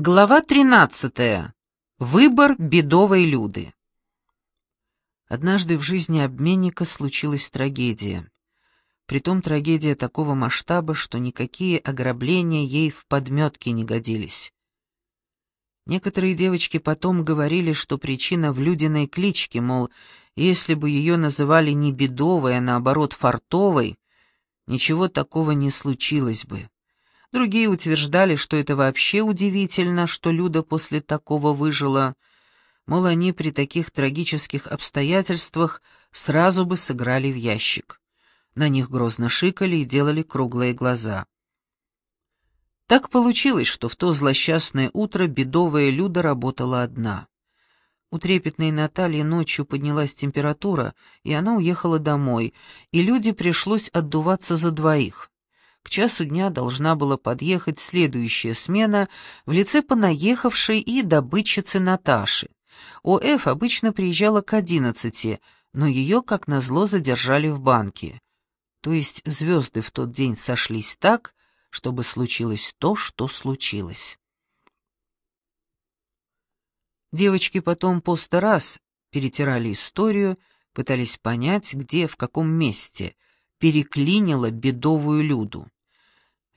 Глава 13. Выбор бедовой Люды. Однажды в жизни обменника случилась трагедия. Притом трагедия такого масштаба, что никакие ограбления ей в подметке не годились. Некоторые девочки потом говорили, что причина в Людиной кличке, мол, если бы ее называли не бедовой, а наоборот фартовой, ничего такого не случилось бы. Другие утверждали, что это вообще удивительно, что Люда после такого выжила. Мол, они при таких трагических обстоятельствах сразу бы сыграли в ящик. На них грозно шикали и делали круглые глаза. Так получилось, что в то злосчастное утро бедовая Люда работала одна. У трепетной Натальи ночью поднялась температура, и она уехала домой, и Люде пришлось отдуваться за двоих. К часу дня должна была подъехать следующая смена в лице понаехавшей и добытчицы Наташи. ОФ обычно приезжала к одиннадцати, но ее, как назло, задержали в банке. То есть звезды в тот день сошлись так, чтобы случилось то, что случилось. Девочки потом по раз перетирали историю, пытались понять, где, в каком месте переклинило бедовую Люду.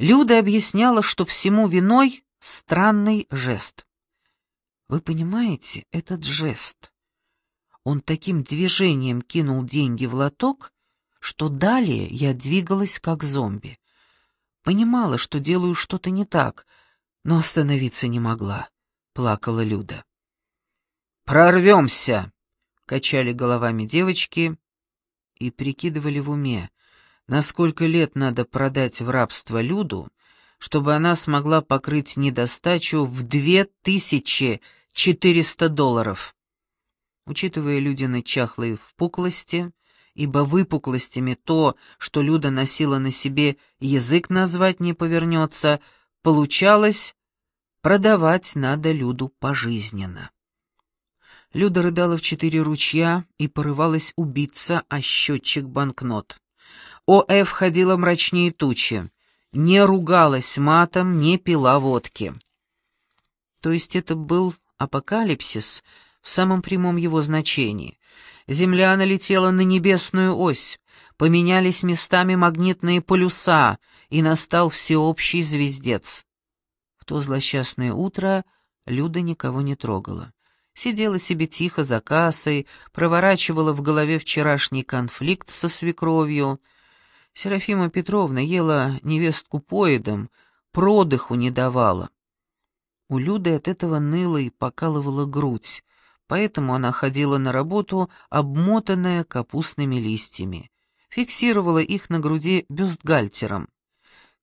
Люда объясняла, что всему виной странный жест. Вы понимаете, этот жест. Он таким движением кинул деньги в лоток, что далее я двигалась как зомби. Понимала, что делаю что-то не так, но остановиться не могла, — плакала Люда. «Прорвемся!» — качали головами девочки и прикидывали в уме, на сколько лет надо продать в рабство Люду, чтобы она смогла покрыть недостачу в две тысячи четыреста долларов. Учитывая Людины чахлые впуклости, ибо выпуклостями то, что Люда носила на себе, язык назвать не повернется, получалось, продавать надо Люду пожизненно. Люда рыдала в четыре ручья и порывалась убиться о счетчик банкнот. О.Ф. ходила мрачнее тучи, не ругалась матом, не пила водки. То есть это был апокалипсис в самом прямом его значении. Земля налетела на небесную ось, поменялись местами магнитные полюса, и настал всеобщий звездец. В то злосчастное утро Люда никого не трогала. Сидела себе тихо за кассой, проворачивала в голове вчерашний конфликт со свекровью, Серафима Петровна ела невестку поедом, продыху не давала. У Люды от этого ныла и покалывала грудь, поэтому она ходила на работу, обмотанная капустными листьями. Фиксировала их на груди бюстгальтером.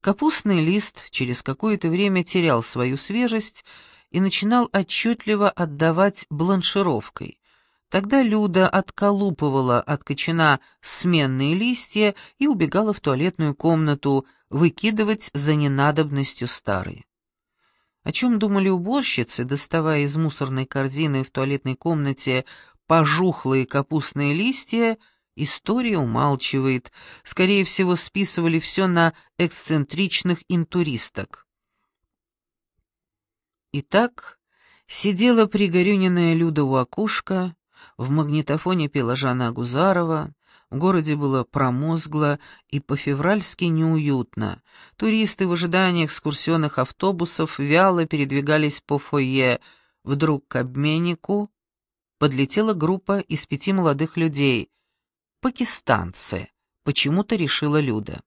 Капустный лист через какое-то время терял свою свежесть и начинал отчетливо отдавать бланшировкой. Тогда Люда отколупывала от кочана сменные листья и убегала в туалетную комнату выкидывать за ненадобностью старые. О чем думали уборщицы, доставая из мусорной корзины в туалетной комнате пожухлые капустные листья, история умалчивает, скорее всего, списывали все на эксцентричных интуристок. Итак, сидела пригорюненная Люда у окошка, в магнитофоне пела Жанна Агузарова, в городе было промозгло и по-февральски неуютно. Туристы в ожидании экскурсионных автобусов вяло передвигались по фойе. Вдруг к обменнику подлетела группа из пяти молодых людей. Пакистанцы, почему-то решила Люда.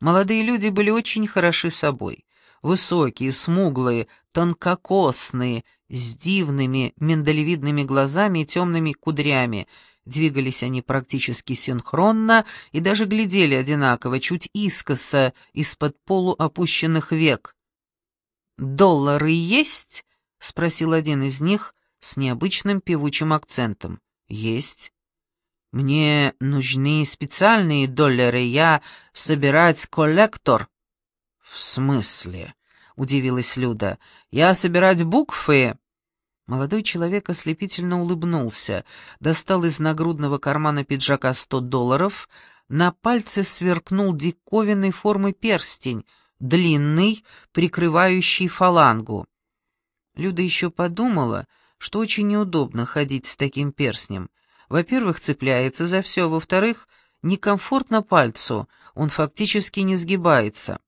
Молодые люди были очень хороши собой. Высокие, смуглые, тонкокосные, с дивными миндалевидными глазами и темными кудрями. Двигались они практически синхронно и даже глядели одинаково, чуть искоса, из-под полуопущенных век. «Доллары есть?» — спросил один из них с необычным певучим акцентом. «Есть». «Мне нужны специальные доллары, я собирать коллектор». «В смысле?» — удивилась Люда. «Я собирать буквы...» Молодой человек ослепительно улыбнулся, достал из нагрудного кармана пиджака сто долларов, на пальце сверкнул диковинной формы перстень, длинный, прикрывающий фалангу. Люда еще подумала, что очень неудобно ходить с таким перстнем. Во-первых, цепляется за все, во-вторых, некомфортно пальцу, он фактически не сгибается.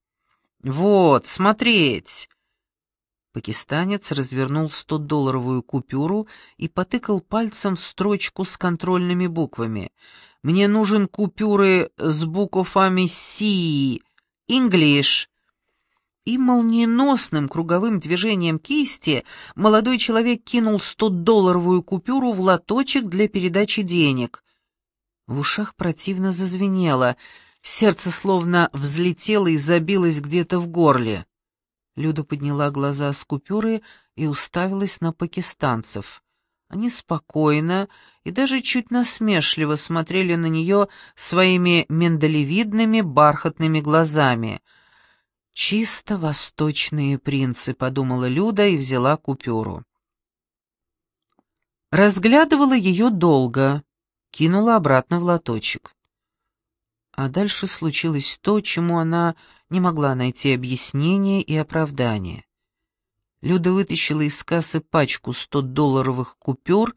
«Вот, смотреть!» Пакистанец развернул 100-долларовую купюру и потыкал пальцем в строчку с контрольными буквами. «Мне нужен купюры с буквами «Си», «Инглиш». И молниеносным круговым движением кисти молодой человек кинул 100-долларовую купюру в лоточек для передачи денег. В ушах противно зазвенело, сердце словно взлетело и забилось где-то в горле. Люда подняла глаза с купюры и уставилась на пакистанцев. Они спокойно и даже чуть насмешливо смотрели на нее своими миндалевидными бархатными глазами. «Чисто восточные принцы», — подумала Люда и взяла купюру. Разглядывала ее долго, кинула обратно в лоточек. А дальше случилось то, чему она не могла найти объяснения и оправдания. Люда вытащила из кассы пачку 100-долларовых купюр,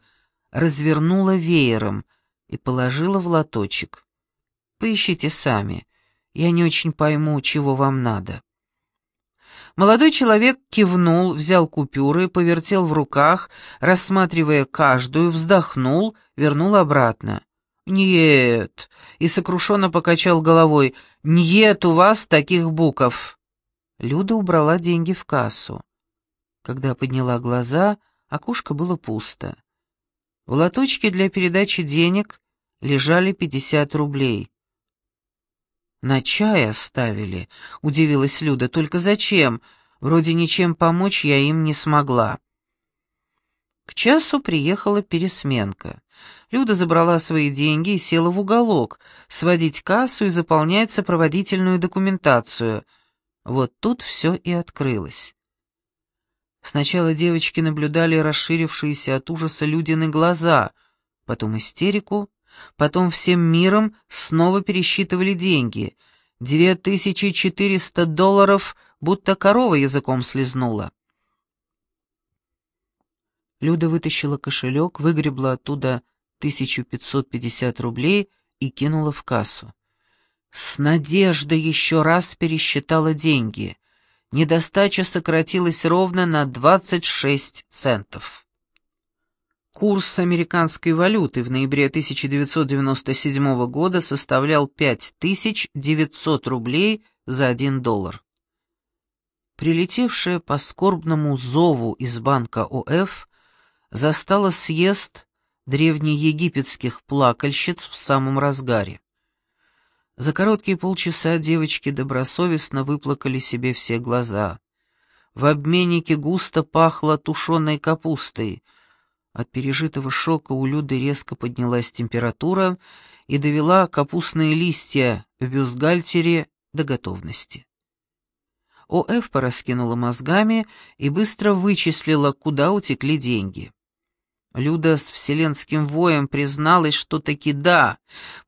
развернула веером и положила в лоточек. «Поищите сами. Я не очень пойму, чего вам надо». Молодой человек кивнул, взял купюры, повертел в руках, рассматривая каждую, вздохнул, вернул обратно. «Нет», — и сокрушенно покачал головой, — «нет у вас таких букв». Люда убрала деньги в кассу. Когда подняла глаза, окошко было пусто. В лоточке для передачи денег лежали пятьдесят рублей. «На чай оставили», — удивилась Люда. «Только зачем? Вроде ничем помочь я им не смогла». К часу приехала пересменка. Люда забрала свои деньги и села в уголок, сводить кассу и заполнять сопроводительную документацию. Вот тут все и открылось. Сначала девочки наблюдали расширившиеся от ужаса Людины глаза, потом истерику, потом всем миром снова пересчитывали деньги. Две тысячи четыреста долларов, будто корова языком слезнула. Люда вытащила кошелек, выгребла оттуда 1550 рублей и кинула в кассу. С надеждой еще раз пересчитала деньги. Недостача сократилась ровно на 26 центов. Курс американской валюты в ноябре 1997 года составлял 5900 рублей за 1 доллар. Прилетевшая по скорбному зову из банка ОФ застала съезд древнеегипетских плакальщиц в самом разгаре. За короткие полчаса девочки добросовестно выплакали себе все глаза. В обменнике густо пахло тушеной капустой. От пережитого шока у Люды резко поднялась температура и довела капустные листья в бюстгальтере до готовности. ОФ пораскинула мозгами и быстро вычислила, куда утекли деньги. Люда с вселенским воем призналась, что таки да.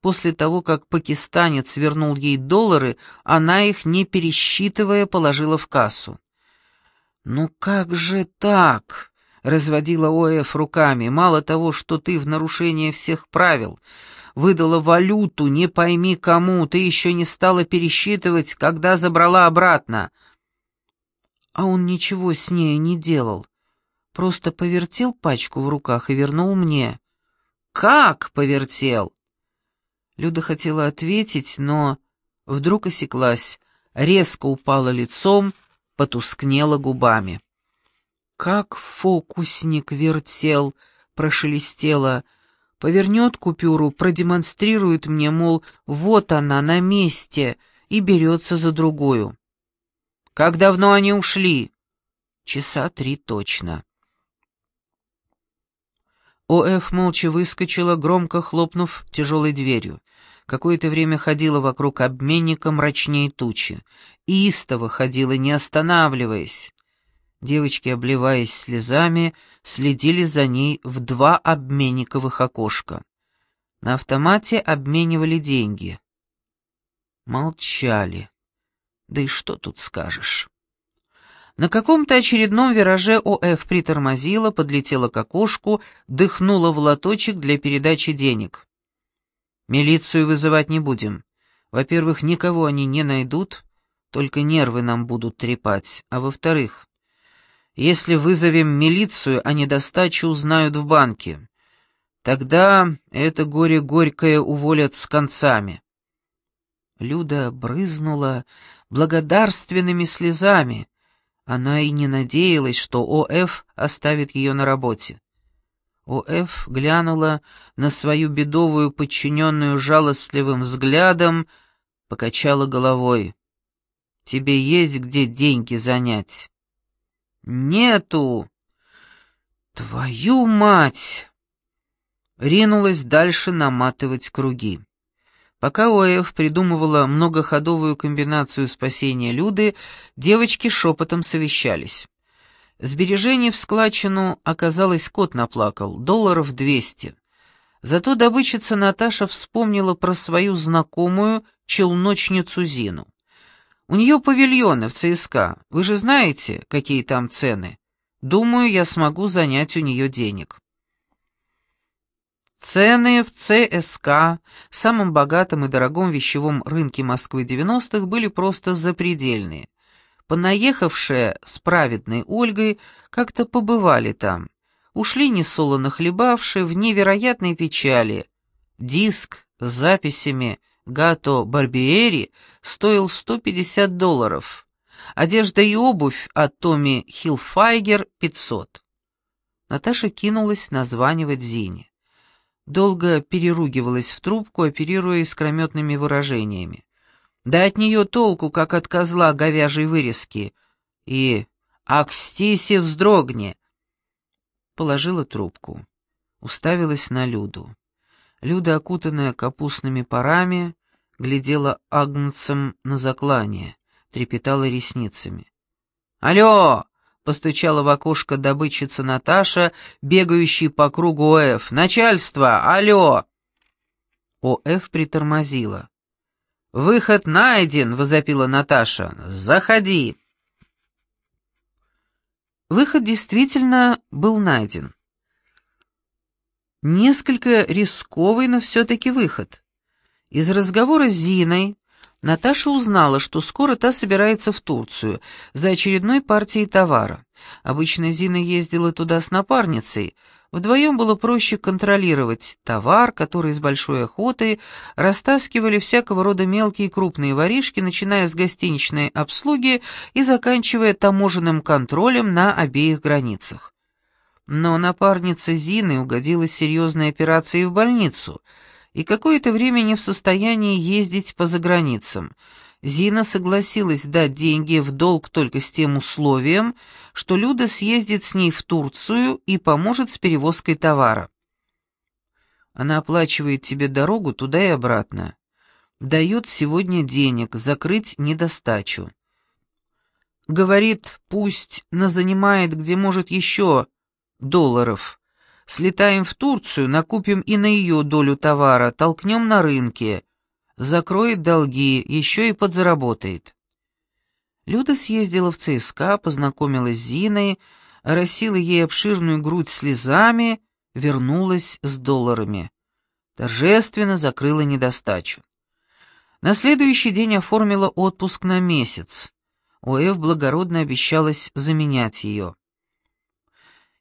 После того, как пакистанец вернул ей доллары, она их, не пересчитывая, положила в кассу. «Ну как же так?» — разводила ОФ руками. «Мало того, что ты в нарушение всех правил выдала валюту, не пойми кому, ты еще не стала пересчитывать, когда забрала обратно». А он ничего с ней не делал просто повертел пачку в руках и вернул мне. «Как повертел?» Люда хотела ответить, но вдруг осеклась, резко упала лицом, потускнела губами. «Как фокусник вертел!» — прошелестела. «Повернет купюру, продемонстрирует мне, мол, вот она, на месте, и берется за другую». «Как давно они ушли?» «Часа три точно». ОФ молча выскочила, громко хлопнув тяжелой дверью. Какое-то время ходила вокруг обменника мрачнее тучи. Истово ходила, не останавливаясь. Девочки, обливаясь слезами, следили за ней в два обменниковых окошка. На автомате обменивали деньги. Молчали. Да и что тут скажешь? На каком-то очередном вираже ОФ притормозила, подлетела к окошку, дыхнула в лоточек для передачи денег. «Милицию вызывать не будем. Во-первых, никого они не найдут, только нервы нам будут трепать. А во-вторых, если вызовем милицию, а недостачу узнают в банке. Тогда это горе горькое уволят с концами». Люда брызнула благодарственными слезами. Она и не надеялась, что ОФ оставит ее на работе. ОФ глянула на свою бедовую подчиненную жалостливым взглядом, покачала головой. «Тебе есть где деньги занять?» «Нету!» «Твою мать!» Ринулась дальше наматывать круги. Пока ОФ придумывала многоходовую комбинацию спасения Люды, девочки шепотом совещались. Сбережений в складчину, оказалось, кот наплакал, долларов двести. Зато добычица Наташа вспомнила про свою знакомую челночницу Зину. У нее павильоны в ЦСКА, вы же знаете, какие там цены. Думаю, я смогу занять у нее денег. Цены в ЦСК, самом богатом и дорогом вещевом рынке Москвы 90-х, были просто запредельные. Понаехавшие с праведной Ольгой как-то побывали там. Ушли несолоно хлебавшие в невероятной печали. Диск с записями «Гато Барбиери» стоил 150 долларов. Одежда и обувь от Томми Хилфайгер — 500. Наташа кинулась названивать Зине долго переругивалась в трубку, оперируя искрометными выражениями. Да от нее толку, как от козла говяжьей вырезки. И «Акстиси, вздрогни!» Положила трубку. Уставилась на Люду. Люда, окутанная капустными парами, глядела агнцем на заклание, трепетала ресницами. «Алло! Постучала в окошко добытчица Наташа, бегающий по кругу ОФ. «Начальство! Алло!» ОФ притормозила. «Выход найден!» — возопила Наташа. «Заходи!» Выход действительно был найден. Несколько рисковый, но все-таки выход. Из разговора с Зиной Наташа узнала, что скоро та собирается в Турцию за очередной партией товара. Обычно Зина ездила туда с напарницей. Вдвоем было проще контролировать товар, который с большой охотой растаскивали всякого рода мелкие и крупные воришки, начиная с гостиничной обслуги и заканчивая таможенным контролем на обеих границах. Но напарница Зины угодила серьезной операцией в больницу — и какое-то время не в состоянии ездить по заграницам. Зина согласилась дать деньги в долг только с тем условием, что Люда съездит с ней в Турцию и поможет с перевозкой товара. Она оплачивает тебе дорогу туда и обратно. Дает сегодня денег, закрыть недостачу. Говорит, пусть назанимает, где может еще долларов. Слетаем в Турцию, накупим и на ее долю товара, толкнем на рынке. Закроет долги, еще и подзаработает. Люда съездила в ЦСКА, познакомилась с Зиной, оросила ей обширную грудь слезами, вернулась с долларами. Торжественно закрыла недостачу. На следующий день оформила отпуск на месяц. ОФ благородно обещалась заменять ее.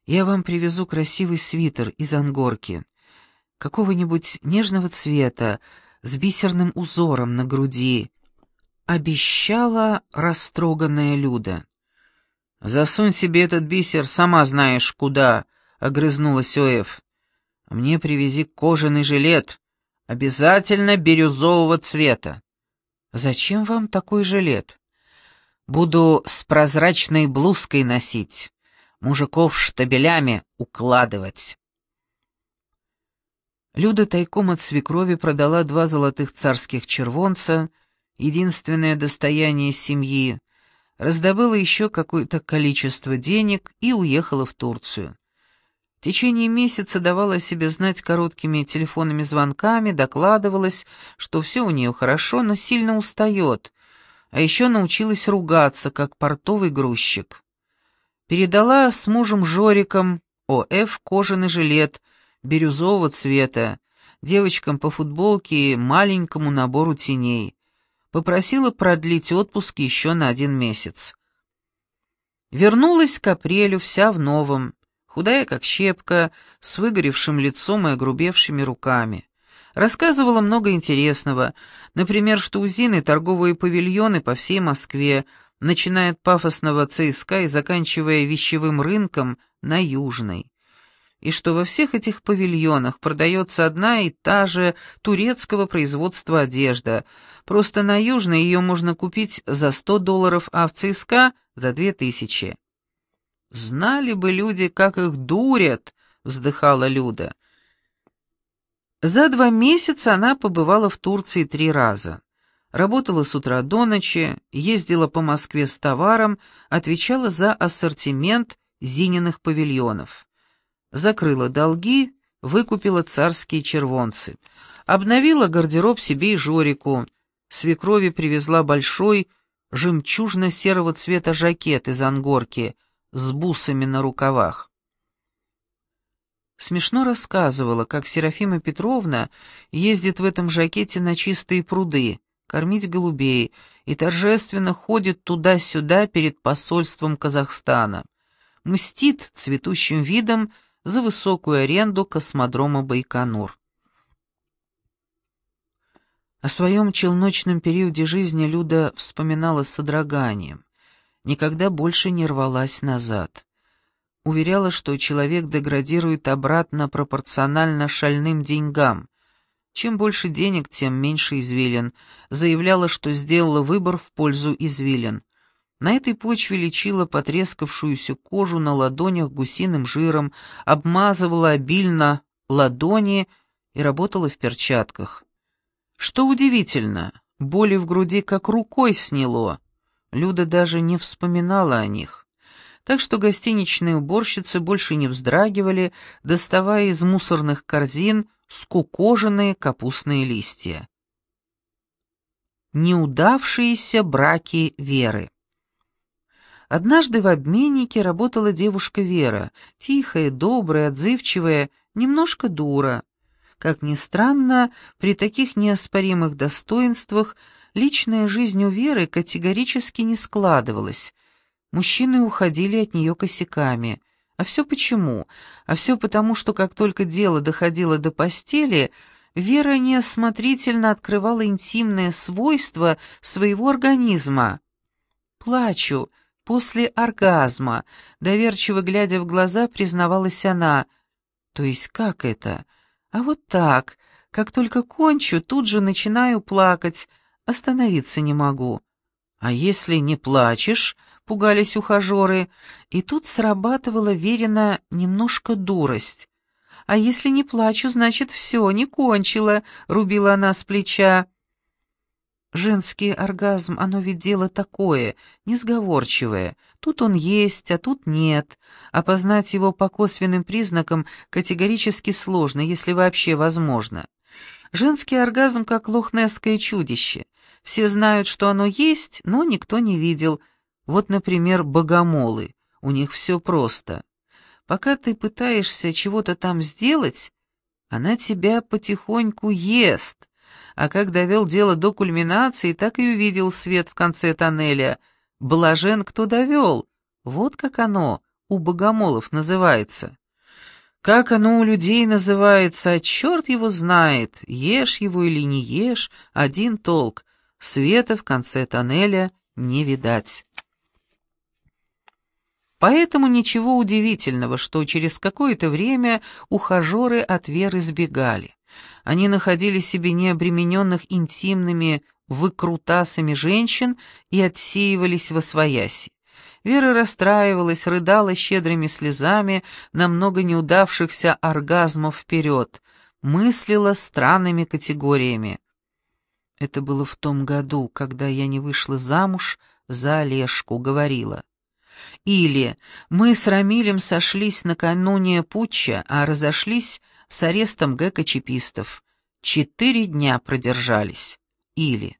Я вам привезу красивый свитер из ангорки, какого-нибудь нежного цвета, с бисерным узором на груди. Обещала растроганная Люда. «Засунь себе этот бисер, сама знаешь куда», — огрызнулась Оев. «Мне привези кожаный жилет, обязательно бирюзового цвета». «Зачем вам такой жилет?» «Буду с прозрачной блузкой носить» мужиков штабелями укладывать. Люда тайком от свекрови продала два золотых царских червонца, единственное достояние семьи, раздобыла еще какое-то количество денег и уехала в Турцию. В течение месяца давала о себе знать короткими телефонными звонками, докладывалась, что все у нее хорошо, но сильно устает, а еще научилась ругаться, как портовый грузчик. Передала с мужем Жориком ОФ кожаный жилет бирюзового цвета, девочкам по футболке и маленькому набору теней. Попросила продлить отпуск еще на один месяц. Вернулась к апрелю вся в новом, худая как щепка, с выгоревшим лицом и огрубевшими руками. Рассказывала много интересного, например, что у Зины торговые павильоны по всей Москве, начиная от пафосного ЦСКА и заканчивая вещевым рынком на Южной. И что во всех этих павильонах продается одна и та же турецкого производства одежда, просто на Южной ее можно купить за 100 долларов, а в ЦСКА — за 2000. «Знали бы люди, как их дурят!» — вздыхала Люда. За два месяца она побывала в Турции три раза. Работала с утра до ночи, ездила по Москве с товаром, отвечала за ассортимент Зининых павильонов. Закрыла долги, выкупила царские червонцы. Обновила гардероб себе и Жорику. Свекрови привезла большой, жемчужно-серого цвета жакет из ангорки с бусами на рукавах. Смешно рассказывала, как Серафима Петровна ездит в этом жакете на чистые пруды, кормить голубей, и торжественно ходит туда-сюда перед посольством Казахстана. Мстит цветущим видом за высокую аренду космодрома Байконур. О своем челночном периоде жизни Люда вспоминала с содроганием. Никогда больше не рвалась назад. Уверяла, что человек деградирует обратно пропорционально шальным деньгам. Чем больше денег, тем меньше извилин. Заявляла, что сделала выбор в пользу извилин. На этой почве лечила потрескавшуюся кожу на ладонях гусиным жиром, обмазывала обильно ладони и работала в перчатках. Что удивительно, боли в груди как рукой сняло. Люда даже не вспоминала о них. Так что гостиничные уборщицы больше не вздрагивали, доставая из мусорных корзин скукоженные капустные листья. Неудавшиеся браки Веры Однажды в обменнике работала девушка Вера, тихая, добрая, отзывчивая, немножко дура. Как ни странно, при таких неоспоримых достоинствах личная жизнь у Веры категорически не складывалась. Мужчины уходили от нее косяками. А все почему? А все потому, что как только дело доходило до постели, Вера неосмотрительно открывала интимные свойства своего организма. «Плачу после оргазма», — доверчиво глядя в глаза, признавалась она. «То есть как это?» А вот так, как только кончу, тут же начинаю плакать, остановиться не могу. А если не плачешь, пугались ухажеры, и тут срабатывала верена немножко дурость. А если не плачу, значит, все, не кончила, рубила она с плеча. Женский оргазм, оно ведь дело такое, несговорчивое. Тут он есть, а тут нет. Опознать его по косвенным признакам категорически сложно, если вообще возможно. Женский оргазм как лохнесское чудище. Все знают, что оно есть, но никто не видел. Вот, например, богомолы. У них все просто. Пока ты пытаешься чего-то там сделать, она тебя потихоньку ест а как довел дело до кульминации, так и увидел свет в конце тоннеля. Блажен, кто довел. Вот как оно у богомолов называется. Как оно у людей называется, а черт его знает, ешь его или не ешь, один толк. Света в конце тоннеля не видать. Поэтому ничего удивительного, что через какое-то время ухажеры от Веры сбегали. Они находили себе необремененных интимными выкрутасами женщин и отсеивались во свояси. Вера расстраивалась, рыдала щедрыми слезами на много неудавшихся оргазмов вперед, мыслила странными категориями. Это было в том году, когда я не вышла замуж за Олежку, говорила. Или мы с Рамилем сошлись накануне путча, а разошлись с арестом ГК-чипистов. Четыре дня продержались. Или,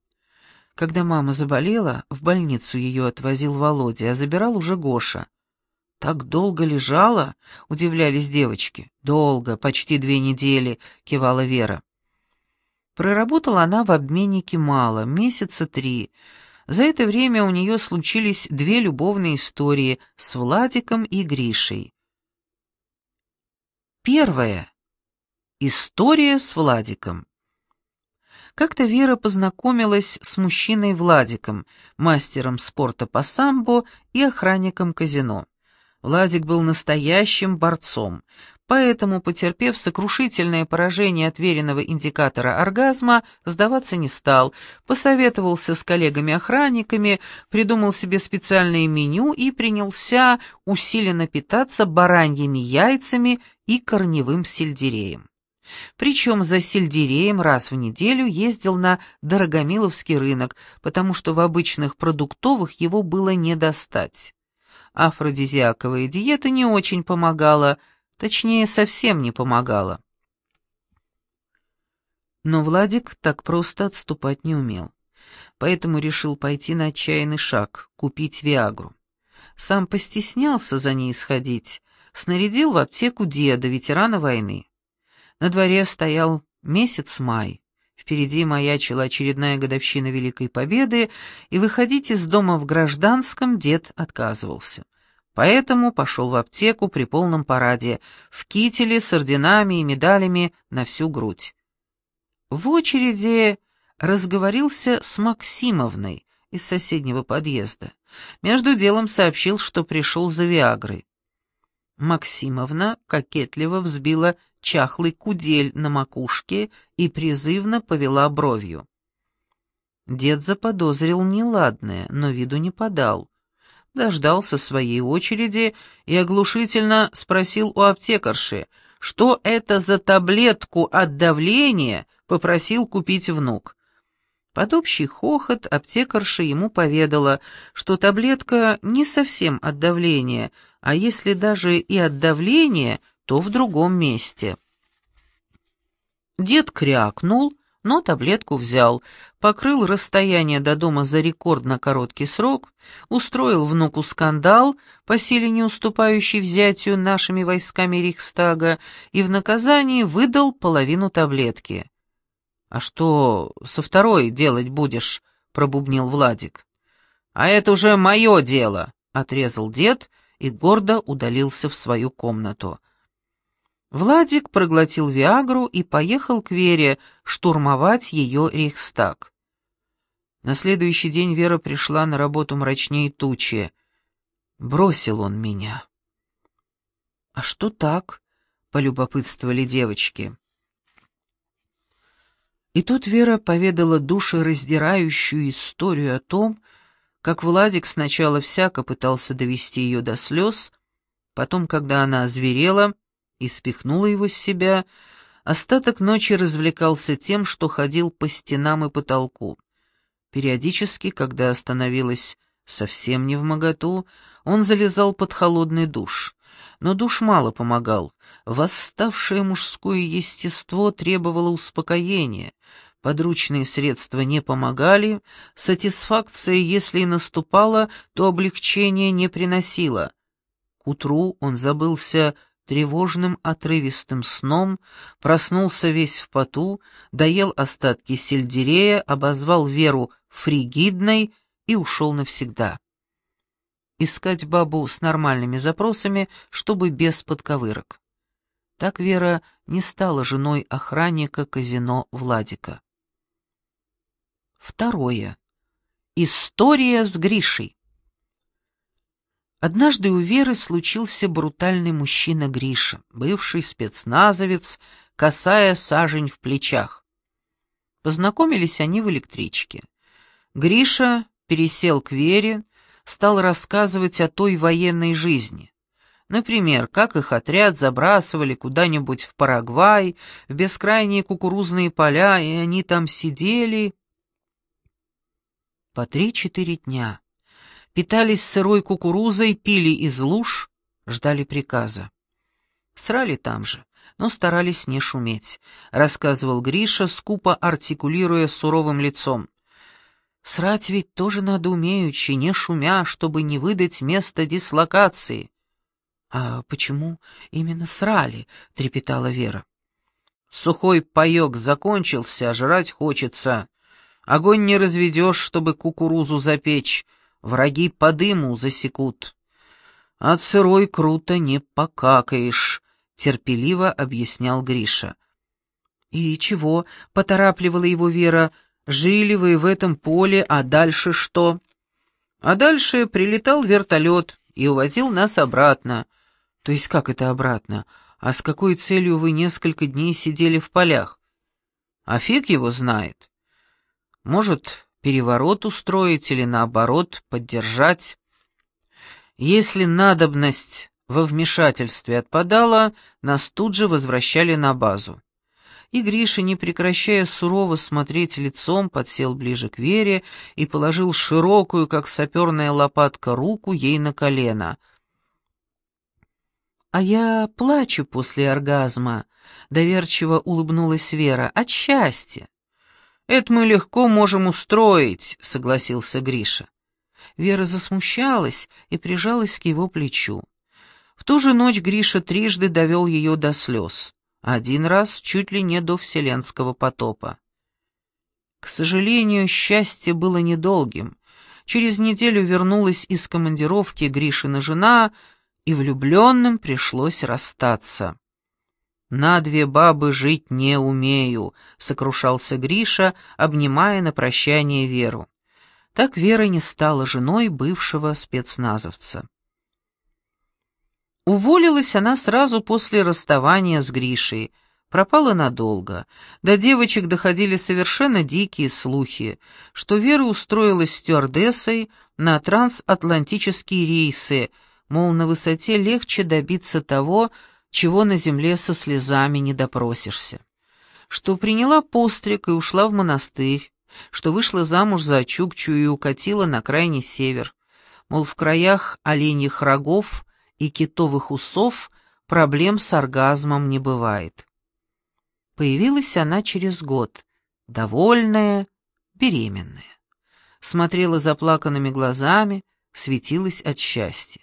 когда мама заболела, в больницу ее отвозил Володя, а забирал уже Гоша. «Так долго лежала?» — удивлялись девочки. «Долго, почти две недели», — кивала Вера. Проработала она в обменнике мало, месяца три. За это время у нее случились две любовные истории с Владиком и Гришей. Первая. История с Владиком. Как-то Вера познакомилась с мужчиной Владиком, мастером спорта по самбо и охранником казино. Владик был настоящим борцом, поэтому, потерпев сокрушительное поражение от веренного индикатора оргазма, сдаваться не стал, посоветовался с коллегами-охранниками, придумал себе специальное меню и принялся усиленно питаться бараньими яйцами и корневым сельдереем. Причем за сельдереем раз в неделю ездил на Дорогомиловский рынок, потому что в обычных продуктовых его было не достать афродизиаковая диета не очень помогала, точнее, совсем не помогала. Но Владик так просто отступать не умел, поэтому решил пойти на отчаянный шаг — купить Виагру. Сам постеснялся за ней сходить, снарядил в аптеку деда, ветерана войны. На дворе стоял месяц май. Впереди маячила очередная годовщина Великой Победы, и выходить из дома в гражданском дед отказывался. Поэтому пошел в аптеку при полном параде, в кителе с орденами и медалями на всю грудь. В очереди разговорился с Максимовной из соседнего подъезда. Между делом сообщил, что пришел за Виагрой. Максимовна кокетливо взбила чахлый кудель на макушке и призывно повела бровью. Дед заподозрил неладное, но виду не подал. Дождался своей очереди и оглушительно спросил у аптекарши, что это за таблетку от давления попросил купить внук. Под общий хохот аптекарша ему поведала, что таблетка не совсем от давления, а если даже и от давления, то в другом месте. Дед крякнул, но таблетку взял, покрыл расстояние до дома за рекордно короткий срок, устроил внуку скандал, по силе не уступающий взятию нашими войсками Рейхстага, и в наказании выдал половину таблетки. «А что со второй делать будешь?» — пробубнил Владик. «А это уже мое дело», — отрезал дед и гордо удалился в свою комнату. Владик проглотил Виагру и поехал к Вере штурмовать ее Рейхстаг. На следующий день Вера пришла на работу мрачнее тучи. Бросил он меня. «А что так?» — полюбопытствовали девочки. И тут Вера поведала душераздирающую историю о том, как Владик сначала всяко пытался довести ее до слез, потом, когда она озверела, и спихнула его с себя, остаток ночи развлекался тем, что ходил по стенам и потолку. Периодически, когда становилось совсем не в моготу, он залезал под холодный душ. Но душ мало помогал. Восставшее мужское естество требовало успокоения. Подручные средства не помогали, сатисфакция, если и наступала, то облегчение не приносила. К утру он забылся тревожным отрывистым сном, проснулся весь в поту, доел остатки сельдерея, обозвал Веру фригидной и ушел навсегда. Искать бабу с нормальными запросами, чтобы без подковырок. Так Вера не стала женой охранника казино Владика. Второе. История с Гришей. Однажды у Веры случился брутальный мужчина Гриша, бывший спецназовец, касая сажень в плечах. Познакомились они в электричке. Гриша пересел к Вере, стал рассказывать о той военной жизни. Например, как их отряд забрасывали куда-нибудь в Парагвай, в бескрайние кукурузные поля, и они там сидели... По три-четыре дня питались сырой кукурузой, пили из луж, ждали приказа. Срали там же, но старались не шуметь, рассказывал Гриша, скупо артикулируя суровым лицом. Срать ведь тоже надо умеючи, не шумя, чтобы не выдать место дислокации. «А почему именно срали?» — трепетала Вера. «Сухой паек закончился, а жрать хочется. Огонь не разведешь, чтобы кукурузу запечь, враги по дыму засекут. От сырой круто не покакаешь», — терпеливо объяснял Гриша. «И чего?» — поторапливала его Вера. «Жили вы в этом поле, а дальше что?» «А дальше прилетал вертолет и увозил нас обратно. То есть как это обратно? А с какой целью вы несколько дней сидели в полях? А фиг его знает. Может, переворот устроить или наоборот поддержать. Если надобность во вмешательстве отпадала, нас тут же возвращали на базу. И Гриша, не прекращая сурово смотреть лицом, подсел ближе к Вере и положил широкую, как саперная лопатка, руку ей на колено — «А я плачу после оргазма», — доверчиво улыбнулась Вера, — «от счастья». «Это мы легко можем устроить», — согласился Гриша. Вера засмущалась и прижалась к его плечу. В ту же ночь Гриша трижды довел ее до слез. Один раз чуть ли не до вселенского потопа. К сожалению, счастье было недолгим. Через неделю вернулась из командировки Гришина жена — и влюбленным пришлось расстаться. «На две бабы жить не умею», — сокрушался Гриша, обнимая на прощание Веру. Так Вера не стала женой бывшего спецназовца. Уволилась она сразу после расставания с Гришей, пропала надолго. До девочек доходили совершенно дикие слухи, что Вера устроилась стюардессой на трансатлантические рейсы — мол, на высоте легче добиться того, чего на земле со слезами не допросишься. Что приняла постриг и ушла в монастырь, что вышла замуж за Чукчу и укатила на крайний север. Мол, в краях оленьих рогов и китовых усов проблем с оргазмом не бывает. Появилась она через год, довольная, беременная. Смотрела заплаканными глазами, светилась от счастья.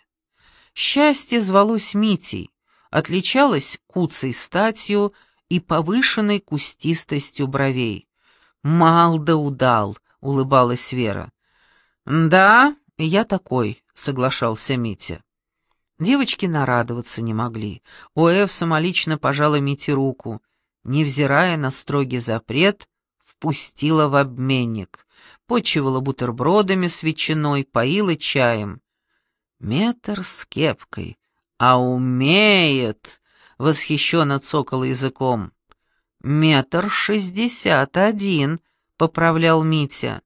Счастье звалось Митей, отличалось куцей статью и повышенной кустистостью бровей. «Мал да удал», — улыбалась Вера. «Да, я такой», — соглашался Митя. Девочки нарадоваться не могли. Оэв самолично пожала Мите руку. Невзирая на строгий запрет, впустила в обменник. Почивала бутербродами с ветчиной, поила чаем. Метр с кепкой. А умеет, восхищенно цокала языком. Метр шестьдесят один, поправлял Митя.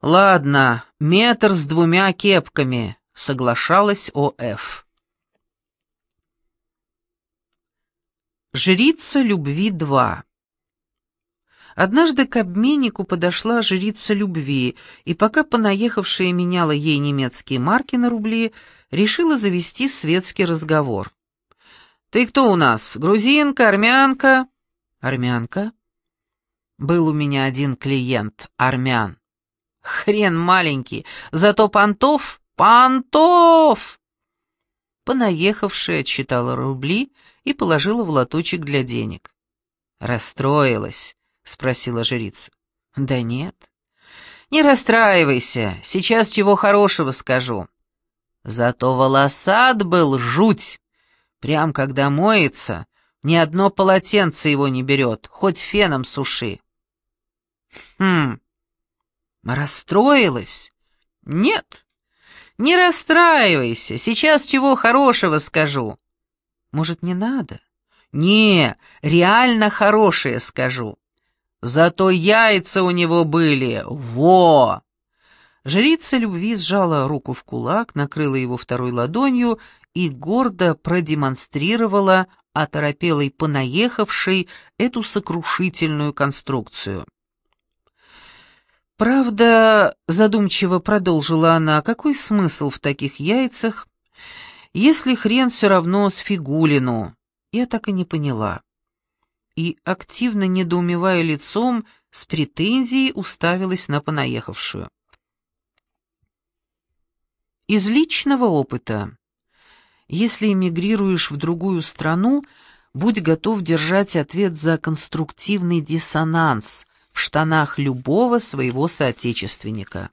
Ладно, метр с двумя кепками, соглашалась О.Ф. Жрица любви два. Однажды к обменнику подошла жрица любви, и пока понаехавшая меняла ей немецкие марки на рубли, решила завести светский разговор. «Ты кто у нас? Грузинка, армянка?» «Армянка?» «Был у меня один клиент, армян». «Хрен маленький, зато понтов, понтов!» Понаехавшая отсчитала рубли и положила в лоточек для денег. Расстроилась — спросила жрица. «Да нет». «Не расстраивайся, сейчас чего хорошего скажу. Зато волосат был жуть. Прям когда моется, ни одно полотенце его не берет, хоть феном суши». «Хм, расстроилась?» «Нет, не расстраивайся, сейчас чего хорошего скажу». «Может, не надо?» «Не, реально хорошее скажу. Зато яйца у него были. Во!» Жрица любви сжала руку в кулак, накрыла его второй ладонью и гордо продемонстрировала оторопелой понаехавшей эту сокрушительную конструкцию. «Правда, — задумчиво продолжила она, — какой смысл в таких яйцах, если хрен все равно с фигулину?» Я так и не поняла и, активно недоумевая лицом, с претензией уставилась на понаехавшую. Из личного опыта. Если эмигрируешь в другую страну, будь готов держать ответ за конструктивный диссонанс в штанах любого своего соотечественника.